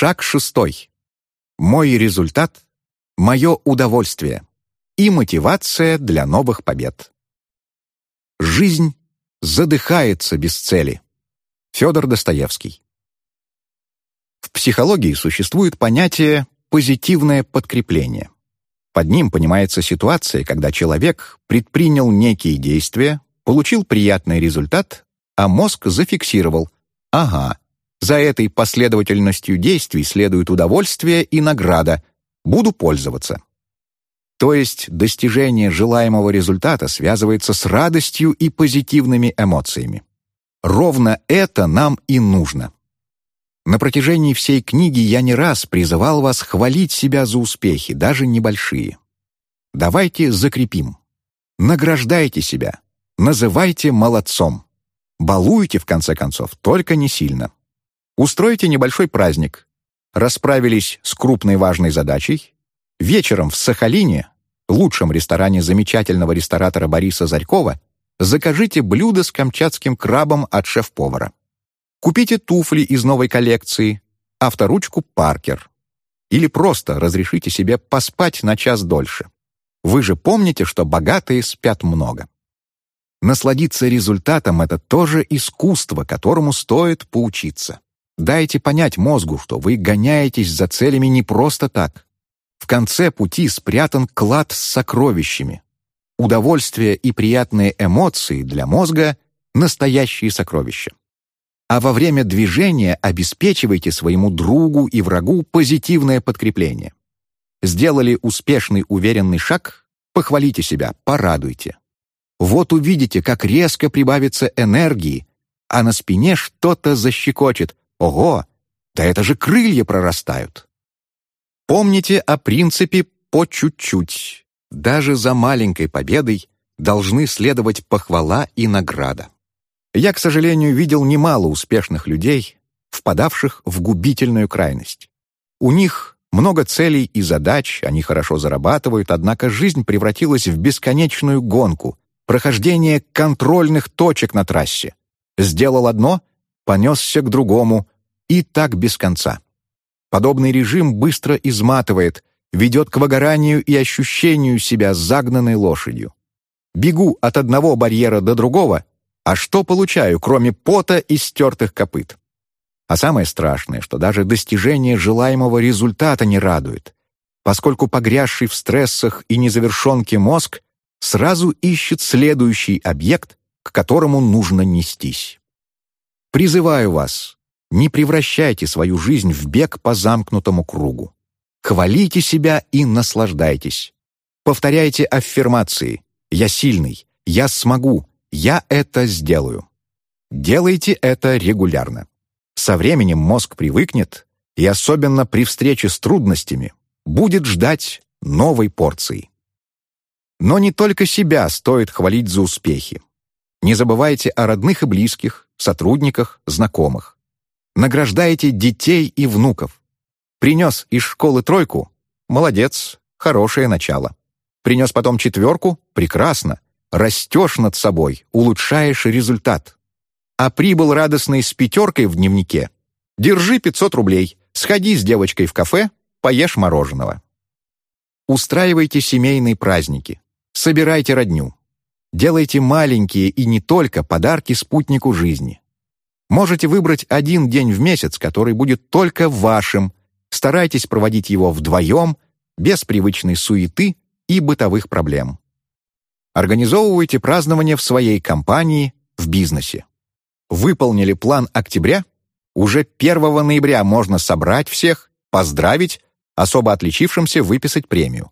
Шаг шестой. Мой результат — мое удовольствие и мотивация для новых побед. Жизнь задыхается без цели. Федор Достоевский. В психологии существует понятие «позитивное подкрепление». Под ним понимается ситуация, когда человек предпринял некие действия, получил приятный результат, а мозг зафиксировал «Ага, за этой последовательностью действий следует удовольствие и награда, буду пользоваться». То есть достижение желаемого результата связывается с радостью и позитивными эмоциями. Ровно это нам и нужно. На протяжении всей книги я не раз призывал вас хвалить себя за успехи, даже небольшие. Давайте закрепим. Награждайте себя. Называйте молодцом. Балуйте, в конце концов, только не сильно. Устройте небольшой праздник. Расправились с крупной важной задачей. Вечером в Сахалине, лучшем ресторане замечательного ресторатора Бориса Зарькова, закажите блюдо с камчатским крабом от шеф-повара. Купите туфли из новой коллекции, авторучку «Паркер». Или просто разрешите себе поспать на час дольше. Вы же помните, что богатые спят много. Насладиться результатом — это тоже искусство, которому стоит поучиться. Дайте понять мозгу, что вы гоняетесь за целями не просто так. В конце пути спрятан клад с сокровищами. Удовольствие и приятные эмоции для мозга — настоящие сокровища а во время движения обеспечивайте своему другу и врагу позитивное подкрепление. Сделали успешный уверенный шаг, похвалите себя, порадуйте. Вот увидите, как резко прибавится энергии, а на спине что-то защекочет. Ого, да это же крылья прорастают. Помните о принципе «по чуть-чуть». Даже за маленькой победой должны следовать похвала и награда. Я, к сожалению, видел немало успешных людей, впадавших в губительную крайность. У них много целей и задач, они хорошо зарабатывают, однако жизнь превратилась в бесконечную гонку, прохождение контрольных точек на трассе. Сделал одно, понесся к другому, и так без конца. Подобный режим быстро изматывает, ведет к выгоранию и ощущению себя загнанной лошадью. Бегу от одного барьера до другого, а что получаю, кроме пота и стертых копыт? А самое страшное, что даже достижение желаемого результата не радует, поскольку погрязший в стрессах и незавершенке мозг сразу ищет следующий объект, к которому нужно нестись. Призываю вас, не превращайте свою жизнь в бег по замкнутому кругу. Хвалите себя и наслаждайтесь. Повторяйте аффирмации «Я сильный», «Я смогу», я это сделаю. Делайте это регулярно. Со временем мозг привыкнет, и особенно при встрече с трудностями будет ждать новой порции. Но не только себя стоит хвалить за успехи. Не забывайте о родных и близких, сотрудниках, знакомых. Награждайте детей и внуков. Принес из школы тройку — молодец, хорошее начало. Принес потом четверку — прекрасно, растешь над собой, улучшаешь результат. А прибыл радостный с пятеркой в дневнике. Держи 500 рублей, сходи с девочкой в кафе, поешь мороженого. Устраивайте семейные праздники, собирайте родню. Делайте маленькие и не только подарки спутнику жизни. Можете выбрать один день в месяц, который будет только вашим. Старайтесь проводить его вдвоем, без привычной суеты и бытовых проблем. Организовывайте празднование в своей компании, в бизнесе. Выполнили план октября? Уже 1 ноября можно собрать всех, поздравить, особо отличившимся выписать премию.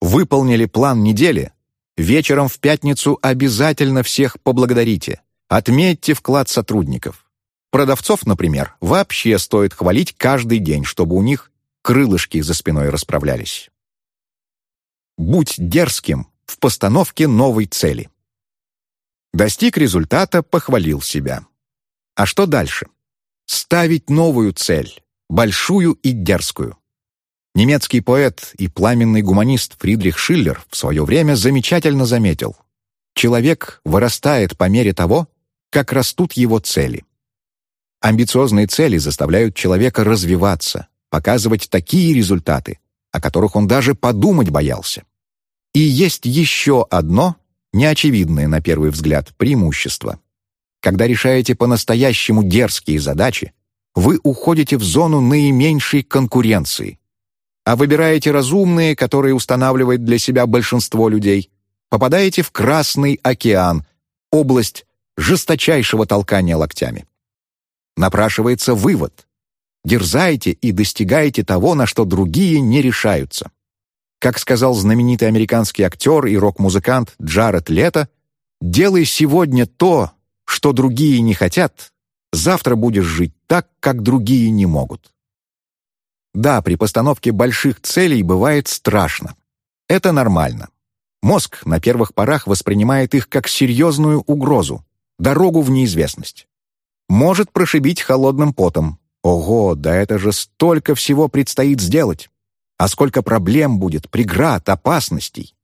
Выполнили план недели? Вечером в пятницу обязательно всех поблагодарите. Отметьте вклад сотрудников. Продавцов, например, вообще стоит хвалить каждый день, чтобы у них крылышки за спиной расправлялись. Будь дерзким, в постановке новой цели. Достиг результата, похвалил себя. А что дальше? Ставить новую цель, большую и дерзкую. Немецкий поэт и пламенный гуманист Фридрих Шиллер в свое время замечательно заметил, человек вырастает по мере того, как растут его цели. Амбициозные цели заставляют человека развиваться, показывать такие результаты, о которых он даже подумать боялся. И есть еще одно, неочевидное на первый взгляд, преимущество. Когда решаете по-настоящему дерзкие задачи, вы уходите в зону наименьшей конкуренции. А выбираете разумные, которые устанавливает для себя большинство людей, попадаете в Красный океан, область жесточайшего толкания локтями. Напрашивается вывод. Дерзайте и достигайте того, на что другие не решаются. Как сказал знаменитый американский актер и рок-музыкант Джаред Лето, «Делай сегодня то, что другие не хотят, завтра будешь жить так, как другие не могут». Да, при постановке больших целей бывает страшно. Это нормально. Мозг на первых порах воспринимает их как серьезную угрозу, дорогу в неизвестность. Может прошибить холодным потом. Ого, да это же столько всего предстоит сделать. А сколько проблем будет, преград, опасностей.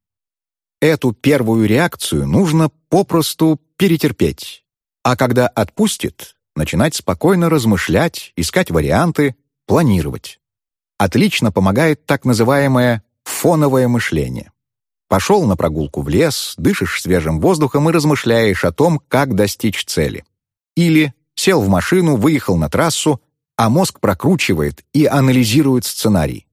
Эту первую реакцию нужно попросту перетерпеть. А когда отпустит, начинать спокойно размышлять, искать варианты, планировать. Отлично помогает так называемое фоновое мышление. Пошел на прогулку в лес, дышишь свежим воздухом и размышляешь о том, как достичь цели. Или сел в машину, выехал на трассу, а мозг прокручивает и анализирует сценарий.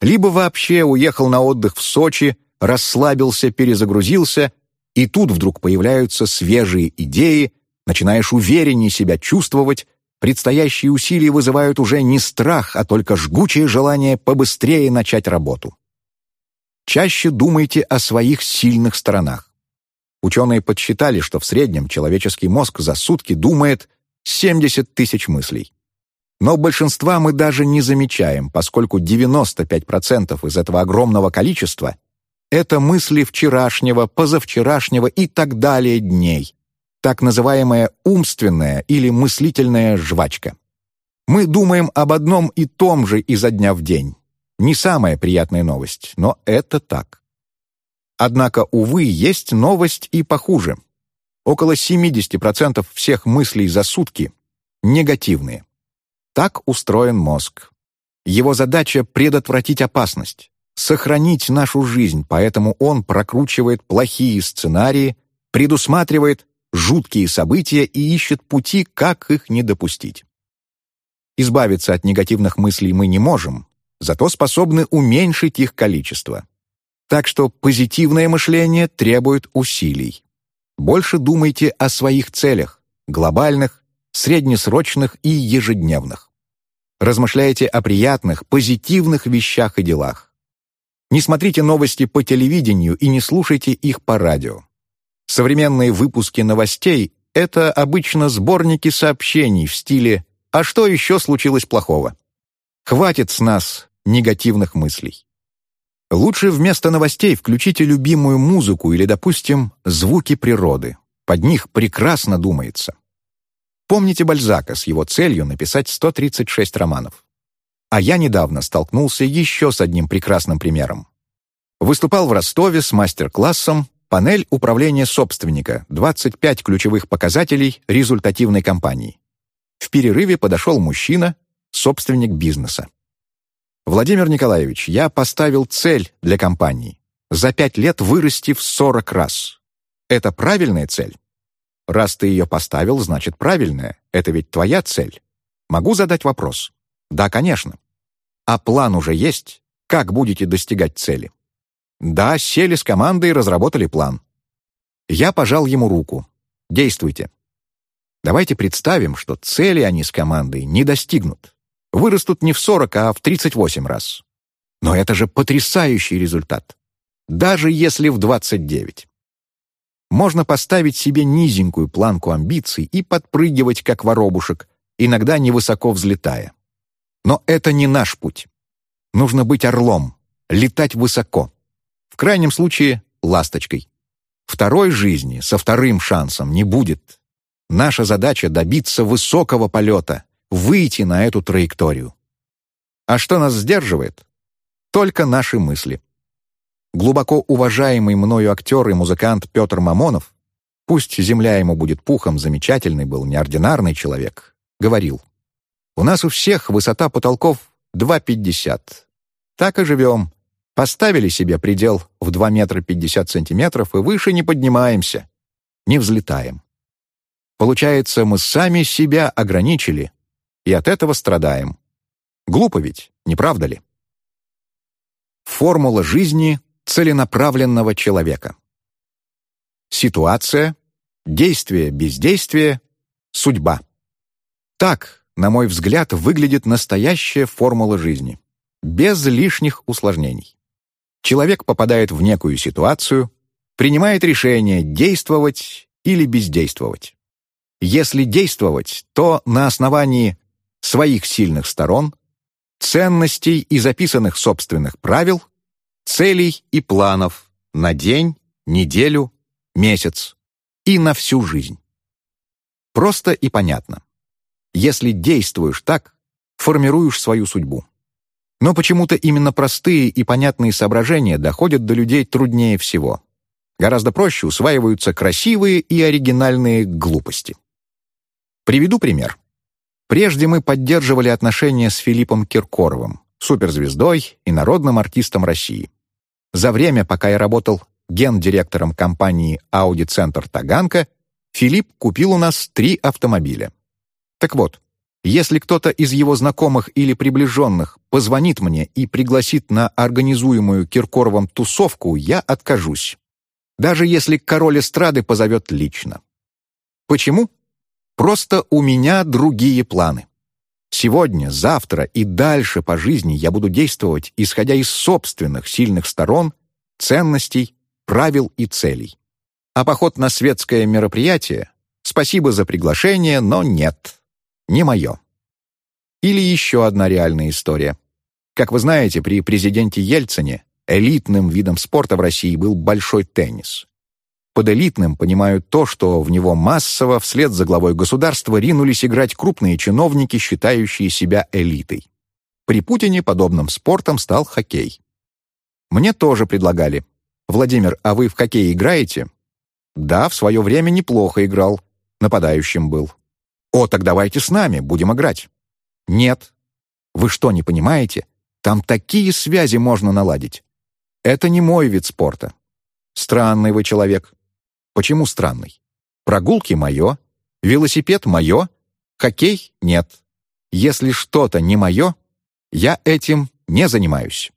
Либо вообще уехал на отдых в Сочи, расслабился, перезагрузился, и тут вдруг появляются свежие идеи, начинаешь увереннее себя чувствовать, предстоящие усилия вызывают уже не страх, а только жгучее желание побыстрее начать работу. Чаще думайте о своих сильных сторонах. Ученые подсчитали, что в среднем человеческий мозг за сутки думает 70 тысяч мыслей. Но большинства мы даже не замечаем, поскольку 95% из этого огромного количества — это мысли вчерашнего, позавчерашнего и так далее дней, так называемая умственная или мыслительная жвачка. Мы думаем об одном и том же изо дня в день. Не самая приятная новость, но это так. Однако, увы, есть новость и похуже. Около 70% всех мыслей за сутки негативные. Так устроен мозг. Его задача — предотвратить опасность, сохранить нашу жизнь, поэтому он прокручивает плохие сценарии, предусматривает жуткие события и ищет пути, как их не допустить. Избавиться от негативных мыслей мы не можем, зато способны уменьшить их количество. Так что позитивное мышление требует усилий. Больше думайте о своих целях, глобальных, среднесрочных и ежедневных. Размышляйте о приятных, позитивных вещах и делах. Не смотрите новости по телевидению и не слушайте их по радио. Современные выпуски новостей — это обычно сборники сообщений в стиле «А что еще случилось плохого?». Хватит с нас негативных мыслей. Лучше вместо новостей включите любимую музыку или, допустим, звуки природы. Под них прекрасно думается. Помните Бальзака с его целью написать 136 романов. А я недавно столкнулся еще с одним прекрасным примером. Выступал в Ростове с мастер-классом «Панель управления собственника. 25 ключевых показателей результативной компании». В перерыве подошел мужчина, собственник бизнеса. Владимир Николаевич, я поставил цель для компании — за пять лет вырасти в 40 раз. Это правильная цель? Раз ты ее поставил, значит правильная. Это ведь твоя цель. Могу задать вопрос? Да, конечно. А план уже есть? Как будете достигать цели? Да, сели с командой и разработали план. Я пожал ему руку. Действуйте. Давайте представим, что цели они с командой не достигнут вырастут не в 40, а в 38 раз. Но это же потрясающий результат. Даже если в 29. Можно поставить себе низенькую планку амбиций и подпрыгивать, как воробушек, иногда невысоко взлетая. Но это не наш путь. Нужно быть орлом, летать высоко. В крайнем случае — ласточкой. Второй жизни со вторым шансом не будет. Наша задача — добиться высокого полета, выйти на эту траекторию. А что нас сдерживает? Только наши мысли. Глубоко уважаемый мною актер и музыкант Петр Мамонов, пусть земля ему будет пухом, замечательный был, неординарный человек, говорил, «У нас у всех высота потолков 2,50. Так и живем. Поставили себе предел в 2 метра 50 сантиметров и выше не поднимаемся, не взлетаем. Получается, мы сами себя ограничили и от этого страдаем. Глупо ведь, не правда ли? Формула жизни целенаправленного человека. Ситуация, действие, бездействие, судьба. Так, на мой взгляд, выглядит настоящая формула жизни, без лишних усложнений. Человек попадает в некую ситуацию, принимает решение действовать или бездействовать. Если действовать, то на основании своих сильных сторон, ценностей и записанных собственных правил, целей и планов на день, неделю, месяц и на всю жизнь. Просто и понятно. Если действуешь так, формируешь свою судьбу. Но почему-то именно простые и понятные соображения доходят до людей труднее всего. Гораздо проще усваиваются красивые и оригинальные глупости. Приведу пример. Прежде мы поддерживали отношения с Филиппом Киркоровым, суперзвездой и народным артистом России. За время, пока я работал гендиректором компании «Ауди-центр Таганка», Филипп купил у нас три автомобиля. Так вот, если кто-то из его знакомых или приближенных позвонит мне и пригласит на организуемую Киркоровым тусовку, я откажусь. Даже если король эстрады позовет лично. Почему? Просто у меня другие планы. Сегодня, завтра и дальше по жизни я буду действовать, исходя из собственных сильных сторон, ценностей, правил и целей. А поход на светское мероприятие — спасибо за приглашение, но нет, не мое. Или еще одна реальная история. Как вы знаете, при президенте Ельцине элитным видом спорта в России был большой теннис. Под элитным понимают то, что в него массово вслед за главой государства ринулись играть крупные чиновники, считающие себя элитой. При Путине подобным спортом стал хоккей. Мне тоже предлагали. «Владимир, а вы в хоккей играете?» «Да, в свое время неплохо играл. Нападающим был». «О, так давайте с нами, будем играть». «Нет». «Вы что, не понимаете? Там такие связи можно наладить. Это не мой вид спорта». «Странный вы человек. Почему странный? Прогулки — мое, велосипед — мое, хоккей — нет. Если что-то не мое, я этим не занимаюсь.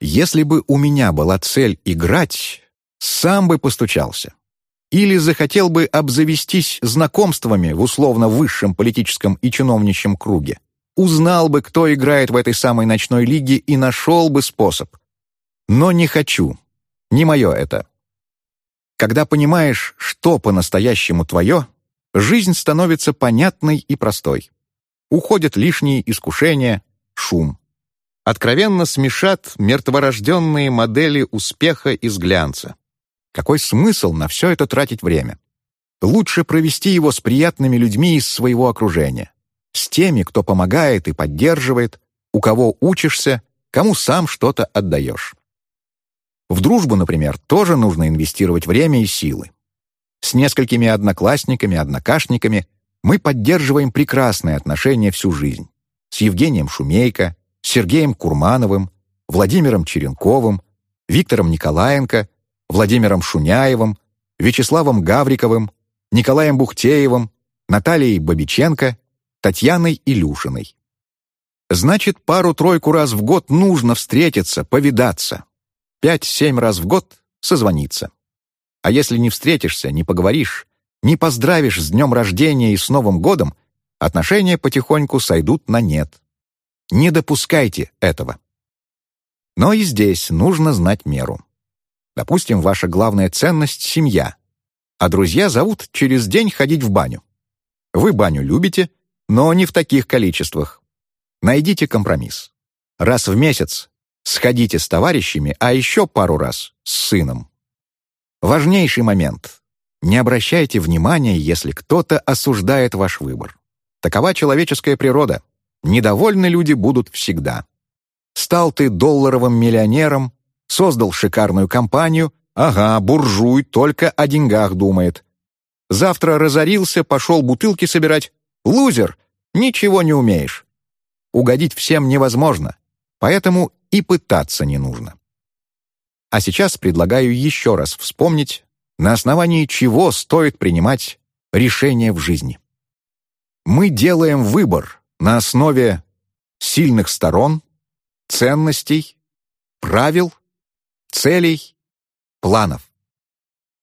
Если бы у меня была цель играть, сам бы постучался. Или захотел бы обзавестись знакомствами в условно высшем политическом и чиновничьем круге. Узнал бы, кто играет в этой самой ночной лиге и нашел бы способ. Но не хочу. Не мое это. Когда понимаешь, что по-настоящему твое, жизнь становится понятной и простой. Уходят лишние искушения, шум. Откровенно смешат мертворожденные модели успеха из глянца. Какой смысл на все это тратить время? Лучше провести его с приятными людьми из своего окружения. С теми, кто помогает и поддерживает, у кого учишься, кому сам что-то отдаешь. В дружбу, например, тоже нужно инвестировать время и силы. С несколькими одноклассниками, однокашниками мы поддерживаем прекрасные отношения всю жизнь. С Евгением Шумейко, Сергеем Курмановым, Владимиром Черенковым, Виктором Николаенко, Владимиром Шуняевым, Вячеславом Гавриковым, Николаем Бухтеевым, Натальей Бабиченко, Татьяной Илюшиной. Значит, пару-тройку раз в год нужно встретиться, повидаться, Пять-семь раз в год созвониться. А если не встретишься, не поговоришь, не поздравишь с днем рождения и с Новым годом, отношения потихоньку сойдут на нет. Не допускайте этого. Но и здесь нужно знать меру. Допустим, ваша главная ценность — семья, а друзья зовут через день ходить в баню. Вы баню любите, но не в таких количествах. Найдите компромисс. Раз в месяц Сходите с товарищами, а еще пару раз с сыном. Важнейший момент. Не обращайте внимания, если кто-то осуждает ваш выбор. Такова человеческая природа. Недовольны люди будут всегда. Стал ты долларовым миллионером, создал шикарную компанию, ага, буржуй только о деньгах думает. Завтра разорился, пошел бутылки собирать. Лузер, ничего не умеешь. Угодить всем невозможно, поэтому и пытаться не нужно. А сейчас предлагаю еще раз вспомнить, на основании чего стоит принимать решения в жизни. Мы делаем выбор на основе сильных сторон, ценностей, правил, целей, планов.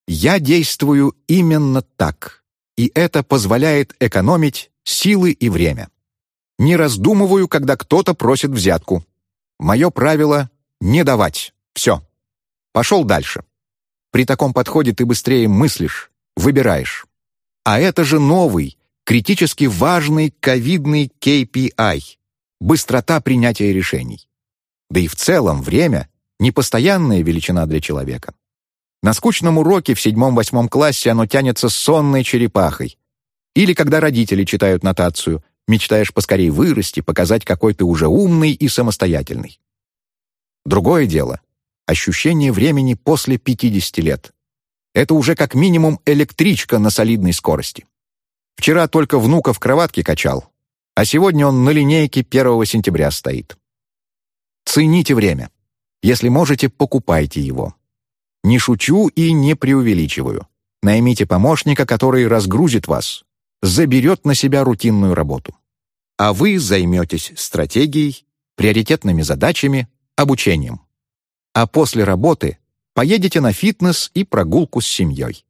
Я действую именно так, и это позволяет экономить силы и время. Не раздумываю, когда кто-то просит взятку. Мое правило — не давать. Все. Пошел дальше. При таком подходе ты быстрее мыслишь, выбираешь. А это же новый, критически важный ковидный KPI — быстрота принятия решений. Да и в целом время — непостоянная величина для человека. На скучном уроке в седьмом-восьмом классе оно тянется сонной черепахой. Или когда родители читают нотацию, мечтаешь поскорее вырасти, показать, какой ты уже умный и самостоятельный. Другое дело — ощущение времени после 50 лет. Это уже как минимум электричка на солидной скорости. Вчера только внука в кроватке качал, а сегодня он на линейке 1 сентября стоит. Цените время. Если можете, покупайте его. Не шучу и не преувеличиваю. Наймите помощника, который разгрузит вас, заберет на себя рутинную работу. А вы займетесь стратегией, приоритетными задачами, обучением. А после работы поедете на фитнес и прогулку с семьей.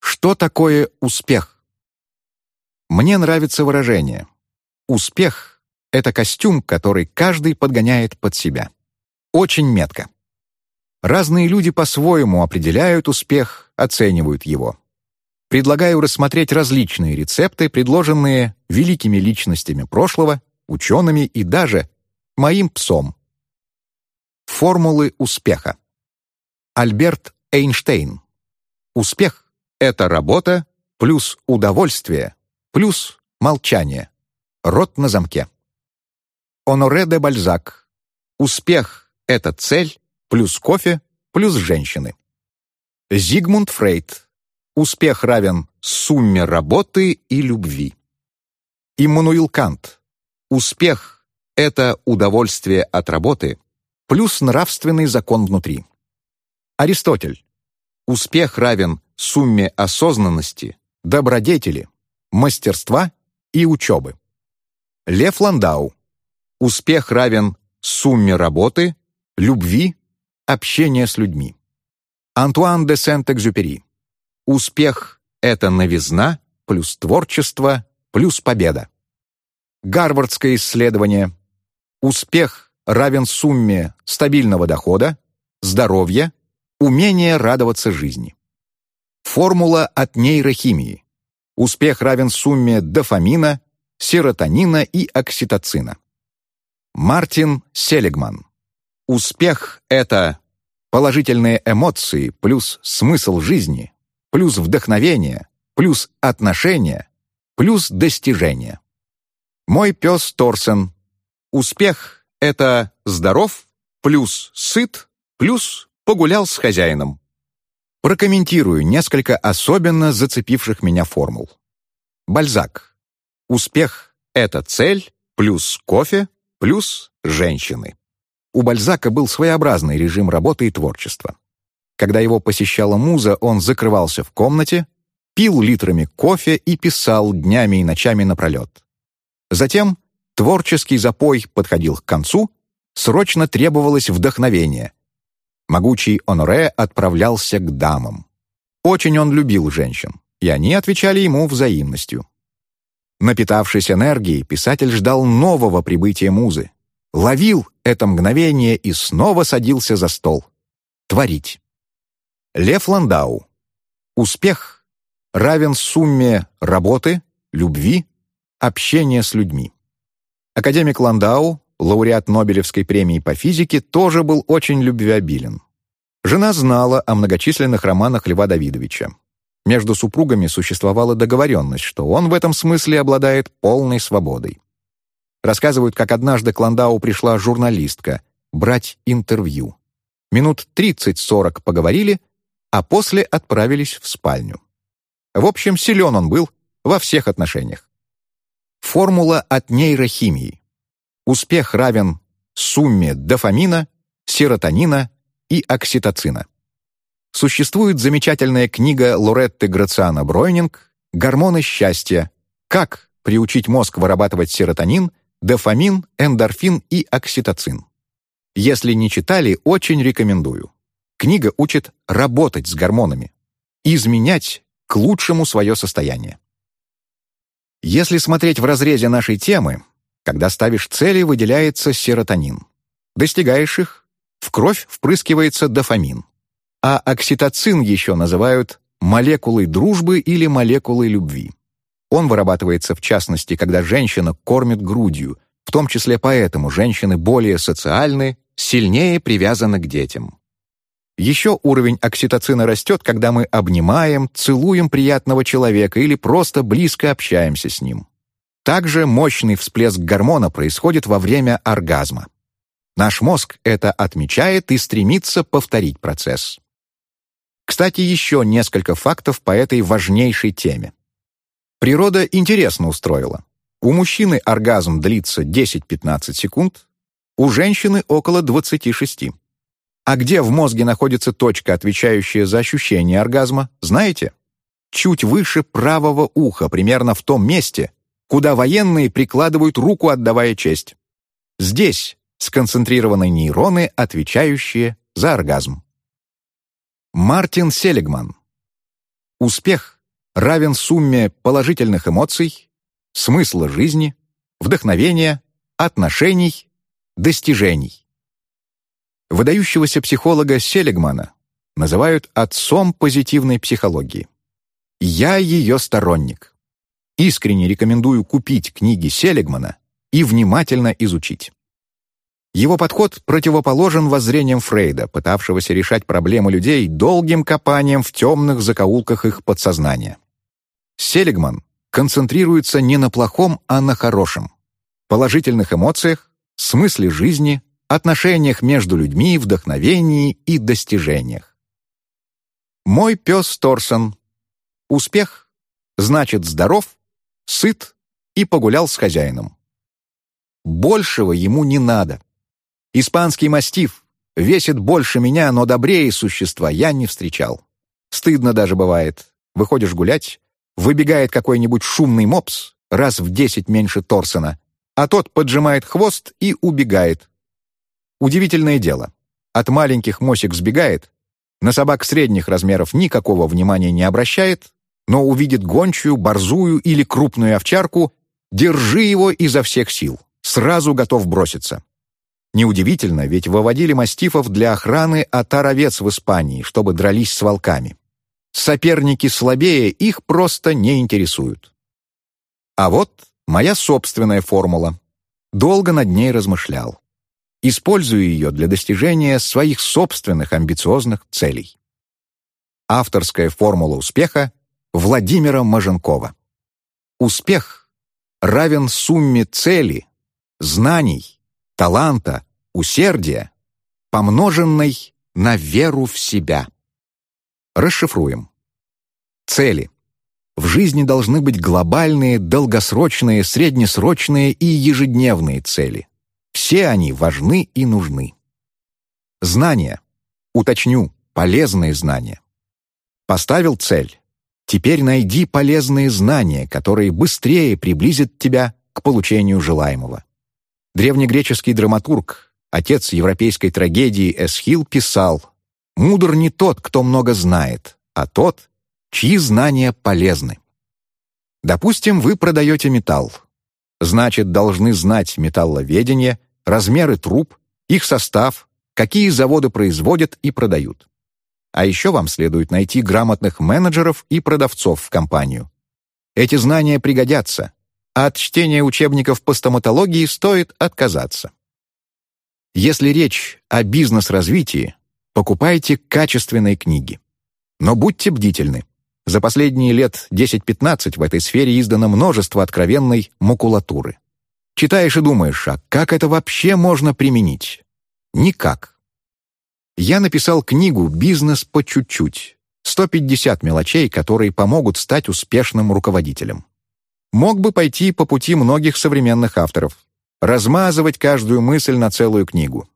Что такое успех? Мне нравится выражение. Успех — это костюм, который каждый подгоняет под себя. Очень метко. Разные люди по-своему определяют успех, оценивают его. Предлагаю рассмотреть различные рецепты, предложенные великими личностями прошлого, учеными и даже моим псом. Формулы успеха. Альберт Эйнштейн. Успех — это работа плюс удовольствие плюс молчание. Рот на замке. Оноре де Бальзак. Успех — это цель плюс кофе, плюс женщины. Зигмунд Фрейд. Успех равен сумме работы и любви. Иммануил Кант. Успех — это удовольствие от работы плюс нравственный закон внутри. Аристотель. Успех равен сумме осознанности, добродетели, мастерства и учебы. Лев Ландау. Успех равен сумме работы, любви Общение с людьми. Антуан де Сент-Экзюпери. Успех — это новизна плюс творчество плюс победа. Гарвардское исследование. Успех равен сумме стабильного дохода, здоровья, умения радоваться жизни. Формула от нейрохимии. Успех равен сумме дофамина, серотонина и окситоцина. Мартин Селигман. Успех — это положительные эмоции плюс смысл жизни, плюс вдохновение, плюс отношения, плюс достижения. Мой пес Торсен. Успех — это здоров, плюс сыт, плюс погулял с хозяином. Прокомментирую несколько особенно зацепивших меня формул. Бальзак. Успех — это цель, плюс кофе, плюс женщины. У Бальзака был своеобразный режим работы и творчества. Когда его посещала муза, он закрывался в комнате, пил литрами кофе и писал днями и ночами напролет. Затем творческий запой подходил к концу, срочно требовалось вдохновение. Могучий Оноре отправлялся к дамам. Очень он любил женщин, и они отвечали ему взаимностью. Напитавшись энергией, писатель ждал нового прибытия музы, ловил это мгновение и снова садился за стол. Творить. Лев Ландау. Успех равен сумме работы, любви, общения с людьми. Академик Ландау, лауреат Нобелевской премии по физике, тоже был очень любвеобилен. Жена знала о многочисленных романах Льва Давидовича. Между супругами существовала договоренность, что он в этом смысле обладает полной свободой. Рассказывают, как однажды к Ландау пришла журналистка брать интервью. Минут 30-40 поговорили, а после отправились в спальню. В общем, силен он был во всех отношениях. Формула от нейрохимии. Успех равен сумме дофамина, серотонина и окситоцина. Существует замечательная книга Лоретты Грациана Бройнинг «Гормоны счастья. Как приучить мозг вырабатывать серотонин, дофамин, эндорфин и окситоцин». Если не читали, очень рекомендую. Книга учит работать с гормонами, изменять к лучшему свое состояние. Если смотреть в разрезе нашей темы, когда ставишь цели, выделяется серотонин. Достигаешь их, в кровь впрыскивается дофамин. А окситоцин еще называют молекулой дружбы или молекулой любви. Он вырабатывается, в частности, когда женщина кормит грудью, в том числе поэтому женщины более социальны, сильнее привязаны к детям. Еще уровень окситоцина растет, когда мы обнимаем, целуем приятного человека или просто близко общаемся с ним. Также мощный всплеск гормона происходит во время оргазма. Наш мозг это отмечает и стремится повторить процесс. Кстати, еще несколько фактов по этой важнейшей теме. Природа интересно устроила. У мужчины оргазм длится 10-15 секунд, у женщины около 26. А где в мозге находится точка, отвечающая за ощущение оргазма, знаете? Чуть выше правого уха, примерно в том месте, куда военные прикладывают руку, отдавая честь. Здесь сконцентрированы нейроны, отвечающие за оргазм. Мартин Селигман. Успех равен сумме положительных эмоций, смысла жизни, вдохновения, отношений, достижений. Выдающегося психолога Селигмана называют отцом позитивной психологии. Я ее сторонник. Искренне рекомендую купить книги Селигмана и внимательно изучить. Его подход противоположен воззрениям Фрейда, пытавшегося решать проблемы людей долгим копанием в темных закоулках их подсознания. Селигман концентрируется не на плохом, а на хорошем. Положительных эмоциях, смысле жизни, отношениях между людьми, вдохновении и достижениях. Мой пес Торсон. Успех значит здоров, сыт и погулял с хозяином. Большего ему не надо. Испанский мастиф весит больше меня, но добрее существа я не встречал. Стыдно даже бывает. Выходишь гулять, выбегает какой-нибудь шумный мопс, раз в десять меньше Торсона, а тот поджимает хвост и убегает, Удивительное дело. От маленьких мосик сбегает, на собак средних размеров никакого внимания не обращает, но увидит гончую, борзую или крупную овчарку, держи его изо всех сил, сразу готов броситься. Неудивительно, ведь выводили мастифов для охраны отар овец в Испании, чтобы дрались с волками. Соперники слабее их просто не интересуют. А вот моя собственная формула. Долго над ней размышлял используя ее для достижения своих собственных амбициозных целей. Авторская формула успеха Владимира Маженкова. Успех равен сумме цели, знаний, таланта, усердия, помноженной на веру в себя. Расшифруем. Цели. В жизни должны быть глобальные, долгосрочные, среднесрочные и ежедневные цели. Все они важны и нужны. Знания. Уточню, полезные знания. Поставил цель. Теперь найди полезные знания, которые быстрее приблизят тебя к получению желаемого. Древнегреческий драматург, отец европейской трагедии Эсхил писал «Мудр не тот, кто много знает, а тот, чьи знания полезны». Допустим, вы продаете металл. Значит, должны знать металловедение, размеры труб, их состав, какие заводы производят и продают. А еще вам следует найти грамотных менеджеров и продавцов в компанию. Эти знания пригодятся, а от чтения учебников по стоматологии стоит отказаться. Если речь о бизнес-развитии, покупайте качественные книги. Но будьте бдительны. За последние лет 10-15 в этой сфере издано множество откровенной макулатуры. Читаешь и думаешь, а как это вообще можно применить? Никак. Я написал книгу «Бизнес по чуть-чуть». 150 мелочей, которые помогут стать успешным руководителем. мог бы пойти по пути многих современных авторов, размазывать каждую мысль на целую книгу.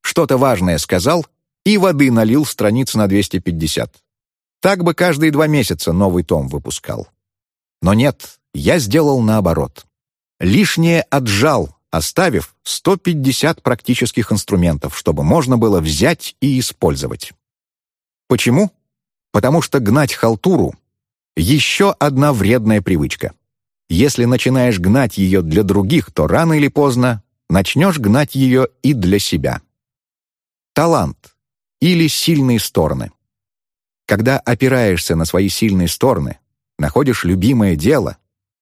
Что-то важное сказал и воды налил страниц на 250. Так бы каждые два месяца новый том выпускал. Но нет, я сделал наоборот. Лишнее отжал, оставив 150 практических инструментов, чтобы можно было взять и использовать. Почему? Потому что гнать халтуру — еще одна вредная привычка. Если начинаешь гнать ее для других, то рано или поздно начнешь гнать ее и для себя. Талант или сильные стороны. Когда опираешься на свои сильные стороны, находишь любимое дело,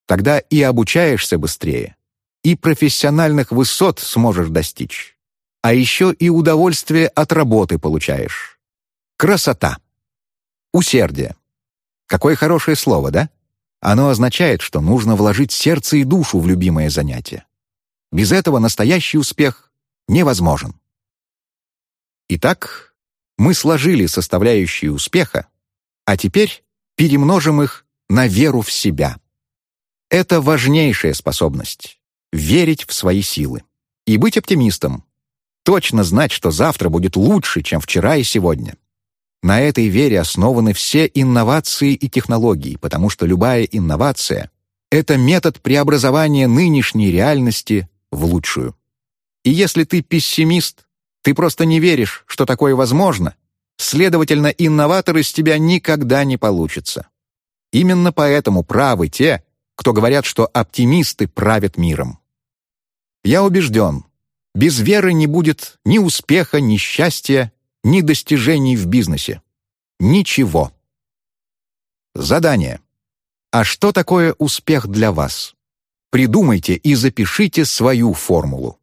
тогда и обучаешься быстрее, и профессиональных высот сможешь достичь. А еще и удовольствие от работы получаешь. Красота. Усердие. Какое хорошее слово, да? Оно означает, что нужно вложить сердце и душу в любимое занятие. Без этого настоящий успех невозможен. Итак, мы сложили составляющие успеха, а теперь перемножим их на веру в себя. Это важнейшая способность — верить в свои силы и быть оптимистом, точно знать, что завтра будет лучше, чем вчера и сегодня. На этой вере основаны все инновации и технологии, потому что любая инновация — это метод преобразования нынешней реальности в лучшую. И если ты пессимист, ты просто не веришь, что такое возможно, следовательно, инноватор из тебя никогда не получится. Именно поэтому правы те, кто говорят, что оптимисты правят миром. Я убежден, без веры не будет ни успеха, ни счастья, ни достижений в бизнесе. Ничего. Задание. А что такое успех для вас? Придумайте и запишите свою формулу.